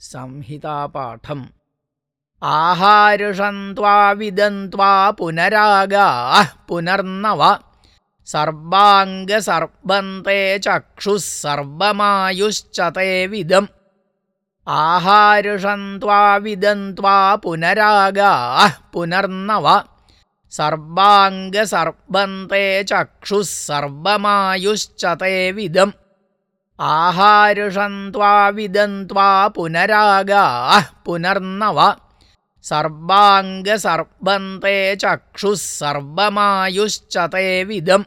संहितापाठम्। आहारुषन्त्वा विदन्त्वा पुनरागाः पुनर्नव। सर्वाङ्गसर्वन्ते चक्षुः सर्वमायुश्च ते विदम्। आहारुषन्त्वा विदन्त्वा पुनरागाः पुनर्नव। सर्वाङ्गसर्वन्ते चक्षुः सर्वमायुश्च ते विदम् आहारुषन्त्वा विदन्त्वा पुनरागाः पुनर्नव। सर्वाङ्गसर्वन्ते चक्षुः सर्वमायुश्च ते विदम्